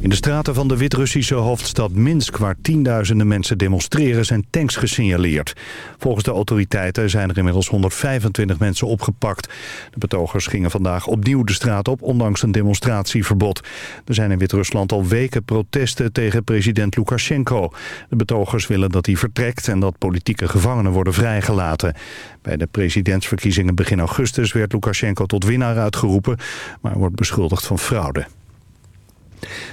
In de straten van de Wit-Russische hoofdstad Minsk... waar tienduizenden mensen demonstreren, zijn tanks gesignaleerd. Volgens de autoriteiten zijn er inmiddels 125 mensen opgepakt. De betogers gingen vandaag opnieuw de straat op... ondanks een demonstratieverbod. Er zijn in Wit-Rusland al weken protesten tegen president Lukashenko. De betogers willen dat hij vertrekt... en dat politieke gevangenen worden vrijgelaten. Bij de presidentsverkiezingen begin augustus werd Lukashenko tot winnaar uitgeroepen... maar wordt beschuldigd van fraude.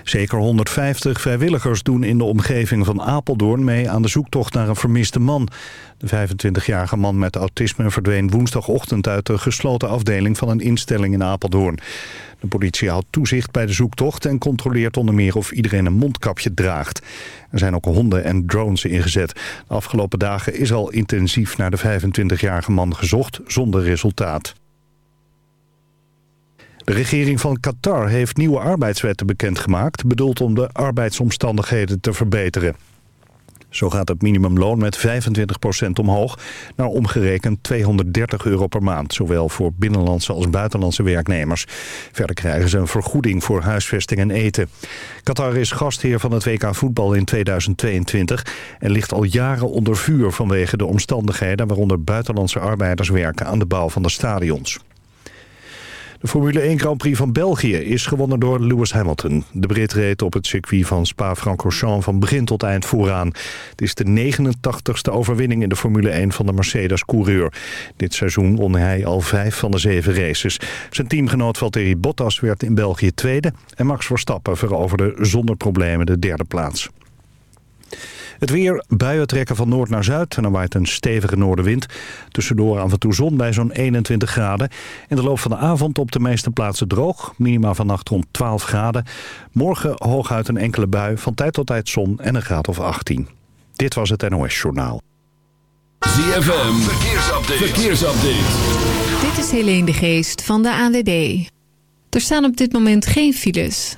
Zeker 150 vrijwilligers doen in de omgeving van Apeldoorn mee aan de zoektocht naar een vermiste man. De 25-jarige man met autisme verdween woensdagochtend uit de gesloten afdeling van een instelling in Apeldoorn. De politie houdt toezicht bij de zoektocht en controleert onder meer of iedereen een mondkapje draagt. Er zijn ook honden en drones ingezet. De afgelopen dagen is al intensief naar de 25-jarige man gezocht, zonder resultaat. De regering van Qatar heeft nieuwe arbeidswetten bekendgemaakt... bedoeld om de arbeidsomstandigheden te verbeteren. Zo gaat het minimumloon met 25% omhoog naar omgerekend 230 euro per maand. Zowel voor binnenlandse als buitenlandse werknemers. Verder krijgen ze een vergoeding voor huisvesting en eten. Qatar is gastheer van het WK voetbal in 2022 en ligt al jaren onder vuur vanwege de omstandigheden waaronder buitenlandse arbeiders werken aan de bouw van de stadions. De Formule 1 Grand Prix van België is gewonnen door Lewis Hamilton. De Brit reed op het circuit van Spa-Francorchamps van begin tot eind vooraan. Het is de 89ste overwinning in de Formule 1 van de Mercedes-coureur. Dit seizoen won hij al vijf van de zeven races. Zijn teamgenoot Valtteri Bottas werd in België tweede... en Max Verstappen veroverde zonder problemen de derde plaats. Het weer, buien trekken van noord naar zuid en dan waait een stevige noordenwind. Tussendoor af en toe zon bij zo'n 21 graden. In de loop van de avond op de meeste plaatsen droog. Minima vannacht rond 12 graden. Morgen hooguit een enkele bui, van tijd tot tijd zon en een graad of 18. Dit was het NOS Journaal. ZFM, verkeersupdate. verkeersupdate. Dit is Helene de Geest van de ANWB. Er staan op dit moment geen files.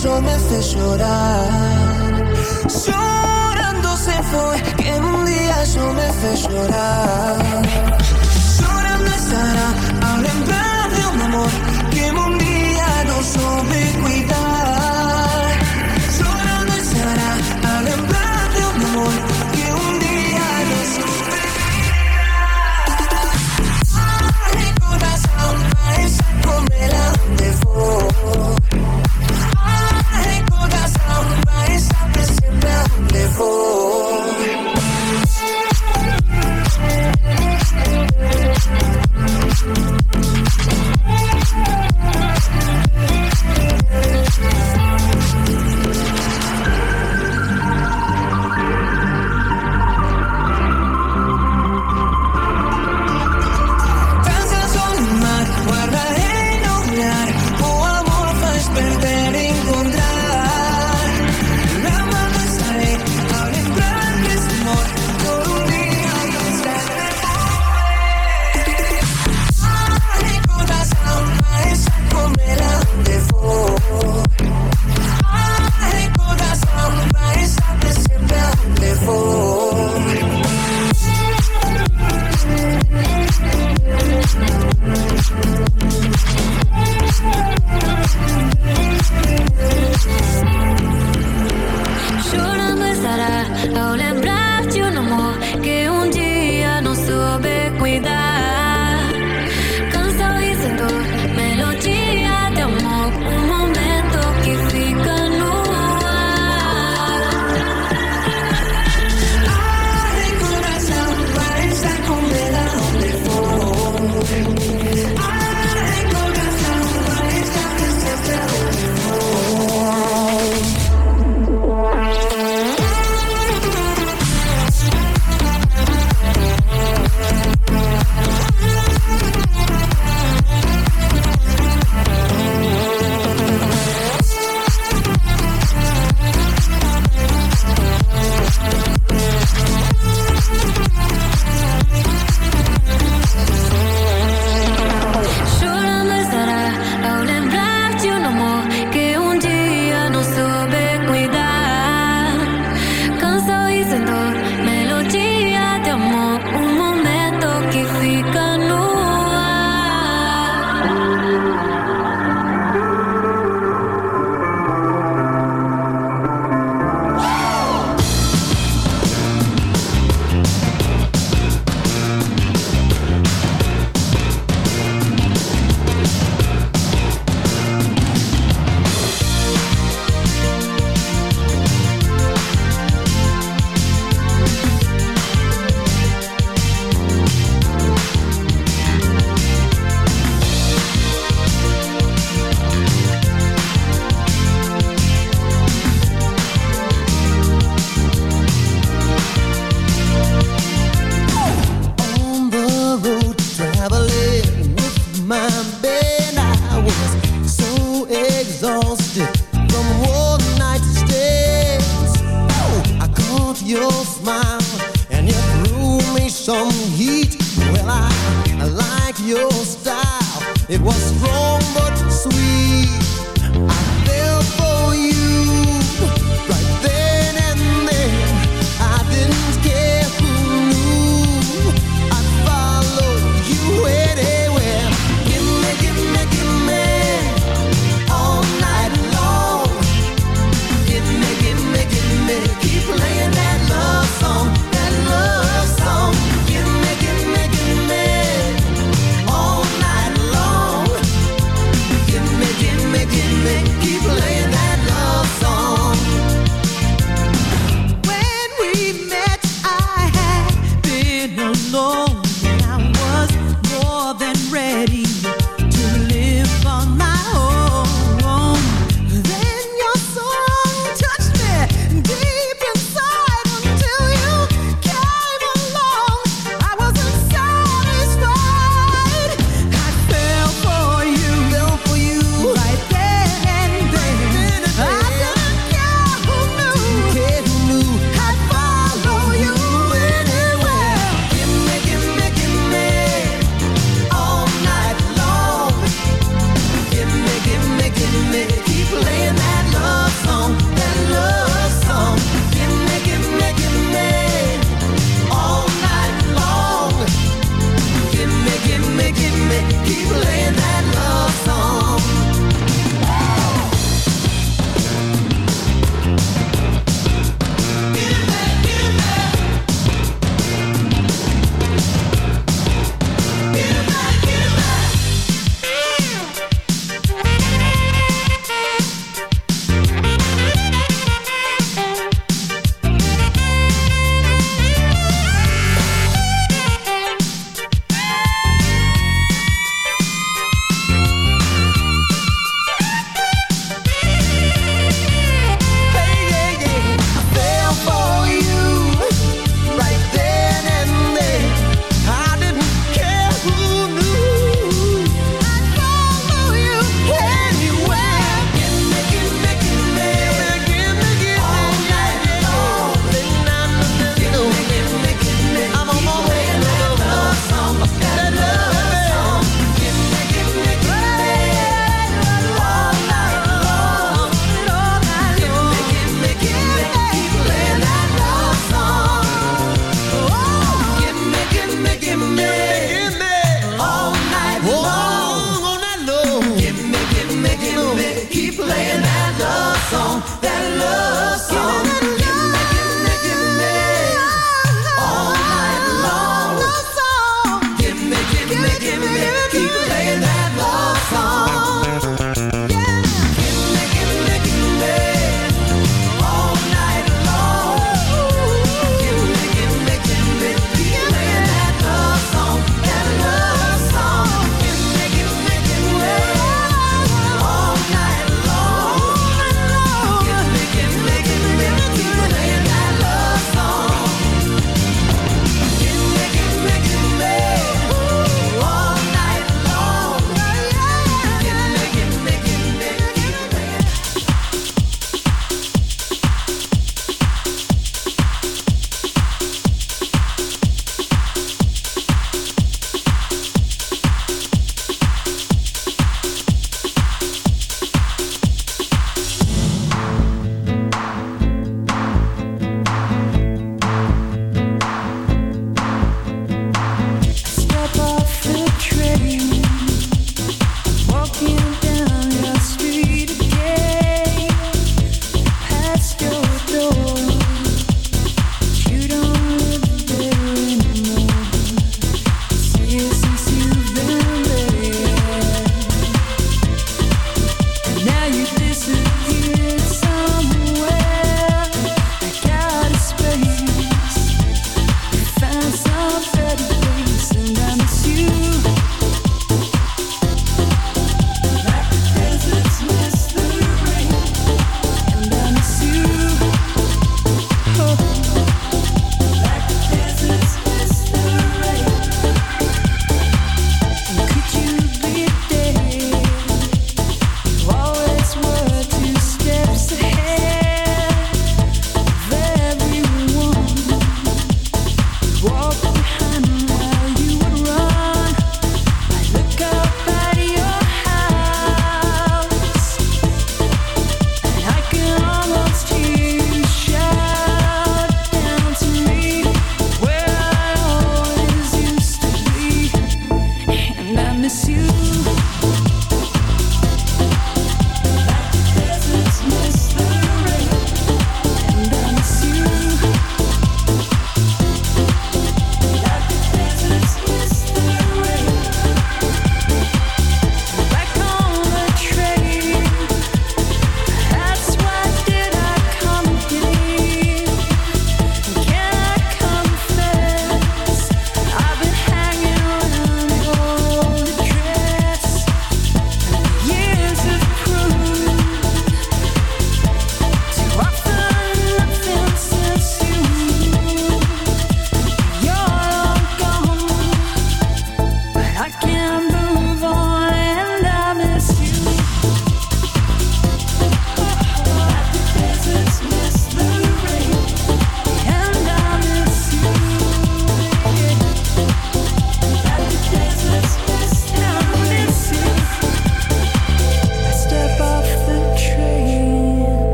Eso me hace llorar. Llorando se fue, que un día eso me hace llorar. Llorando estará, ahora en vez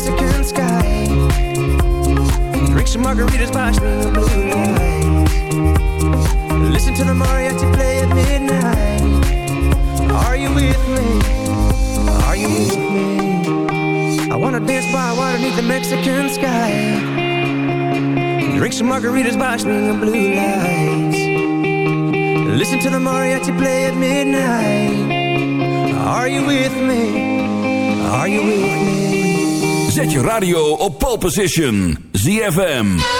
Mexican sky. Drink some margaritas, watch the blue light. Listen to the mariachi play at midnight. Are you with me? Are you with me? I wanna dance by water beneath the Mexican sky. Drink some margaritas, watch the blue lights. Listen to the mariachi play at midnight. Are you with me? Are you with me? Zet je radio op pole position. ZFM.